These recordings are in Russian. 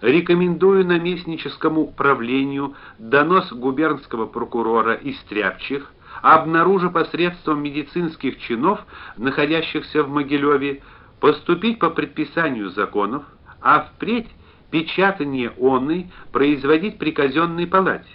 рекомендую наместническому правлению донос губернского прокурора из Стряпчих, обнаружив посредством медицинских чинов, находящихся в Могилеве, поступить по предписанию законов, а впредь печатание онной производить при казенной палате.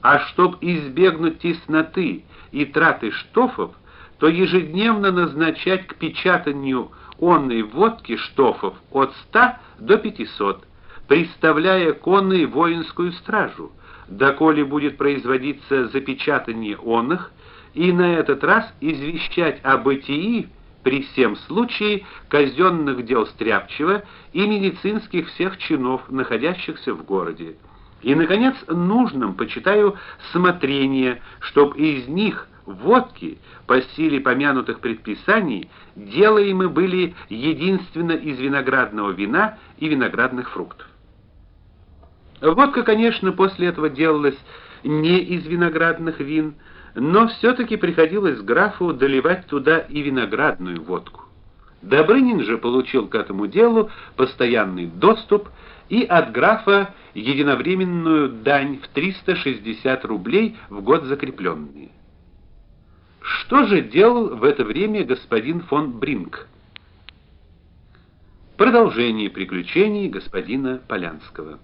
А чтоб избегнуть тесноты и траты штофов, то ежедневно назначать к печатанию онной водки штофов от 100 до 500, представляя конной воинскую стражу, доколе будет производиться запечатание онных, и на этот раз извещать об бытии при всем случае казенных дел Стряпчева и медицинских всех чинов, находящихся в городе. И наконец, нужным почитаю смотрение, чтоб из них водки по силе помянутых предписаний делаемы были единственно из виноградного вина и виноградных фруктов. Водка, конечно, после этого делалась не из виноградных вин, но все таки приходилось графу доливать туда и виноградную водку. Добрынин же получил к этому делу постоянный доступ и от графа единовременную дань в 360 рублей в год закрепленные. Что же делал в это время господин фон Бринк? Продолжение приключений господина Полянского.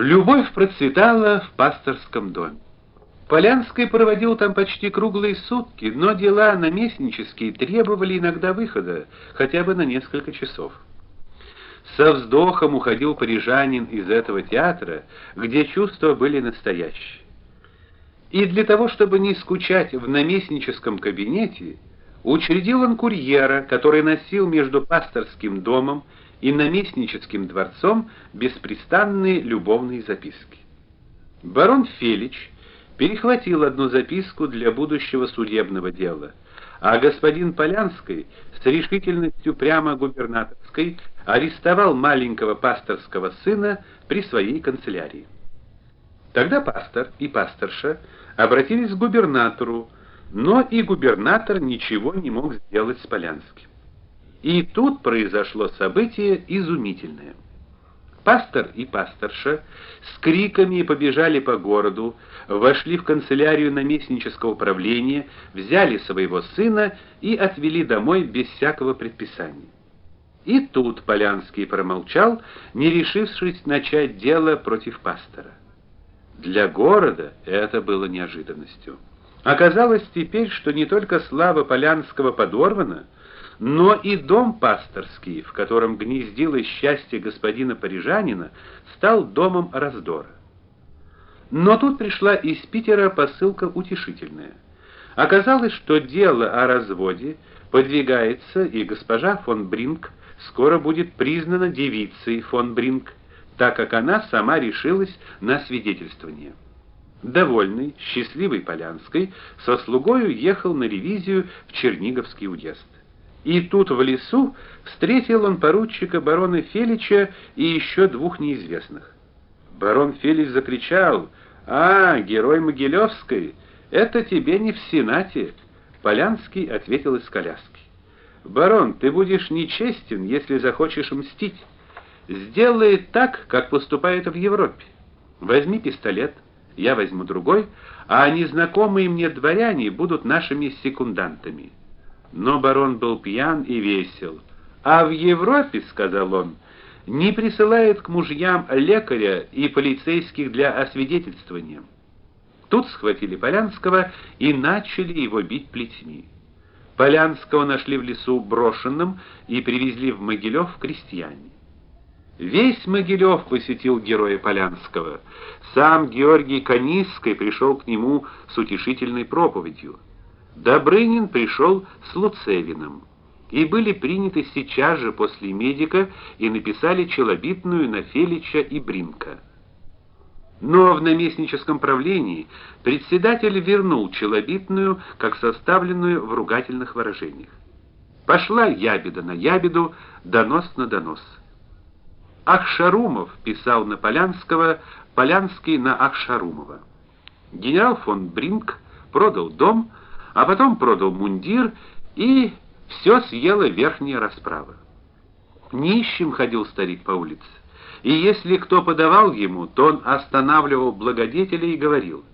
Любовь процветала в пасторском доме. Полянский проводил там почти круглые сутки, но дела наместнические требовали иногда выхода, хотя бы на несколько часов. Со вздохом уходил парижанин из этого театра, где чувства были настоящие. И для того, чтобы не скучать в наместническом кабинете, учредил он курьера, который носил между пасторским домом и наместническим дворцом беспрестанные любовные записки. Барон Фелич перехватил одну записку для будущего судебного дела, а господин Полянский с решительностью прямо губернаторской арестовал маленького пасторского сына при своей канцелярии. Тогда пастор и пасторша обратились к губернатору, но и губернатор ничего не мог сделать с Полянским. И тут произошло событие изумительное. Пастор и пасторша с криками побежали по городу, вошли в канцелярию наместнического правления, взяли своего сына и отвели домой без всякого предписания. И тут Полянский промолчал, не решившись начать дело против пастора. Для города это было неожиданностью. Оказалось теперь, что не только слава Полянского подорвана, но и дом пасторский, в котором гнездилось счастье господина парижанина, стал домом раздора. Но тут пришла из Питера посылка утешительная. Оказалось, что дело о разводе подвигается, и госпожа фон Бринк скоро будет признана девицей фон Бринк, так как она сама решилась на свидетельствование. Довольный, счастливый Полянской, со слугою ехал на ревизию в Черниговский уезд. И тут в лесу встретил он поручика барона Фелича и еще двух неизвестных. Барон Фелич закричал: "А, герой Могилевской, это тебе не в Сенате", Полянский ответил из коляски. "Барон, ты будешь нечестен, если захочешь мстить. Сделай так, как поступают в Европе. Возьми пистолет, я возьму другой, а незнакомые мне дворяне будут нашими секундантами". Но барон был пьян и весел. А в Европе, сказал он, не присылают к мужьям лекаря и полицейских для освидетельствования. Тут схватили Полянского и начали его бить плетьми. Полянского нашли в лесу брошенным и привезли в Могилев крестьяне. Весь Могилев посетил героя Полянского. Сам Георгий Канисский пришел к нему с утешительной проповедью. Добрынин пришел с Луцевиным и были приняты сейчас же после медика и написали челобитную на Фелича и Бринка. Но в наместническом правлении председатель вернул челобитную, как составленную в ругательных выражениях. Пошла ябеда на ябеду, донос на донос. Ахшарумов писал на Полянского, Полянский на Ахшарумова. Генерал фон Бринк продал дом, а потом продал мундир, и все съела верхняя расправа. Нищим ходил старик по улице, и если кто подавал ему, то он останавливал благодетеля и говорил: